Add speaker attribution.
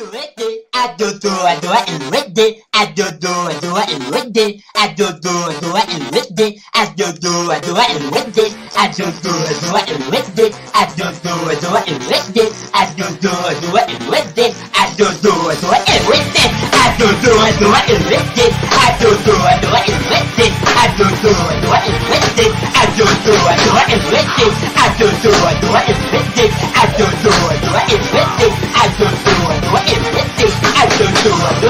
Speaker 1: do it, I do do I do it and with it. I do do I do it and with it. I do do I do it and with it. I do do I do it and with it. I do do I do it and with it. I do do I do it and with it. I do do I do it and with it. I do do I do it and with it. I do do I do it and with it. I do do I do it and with it. I do do I do do it.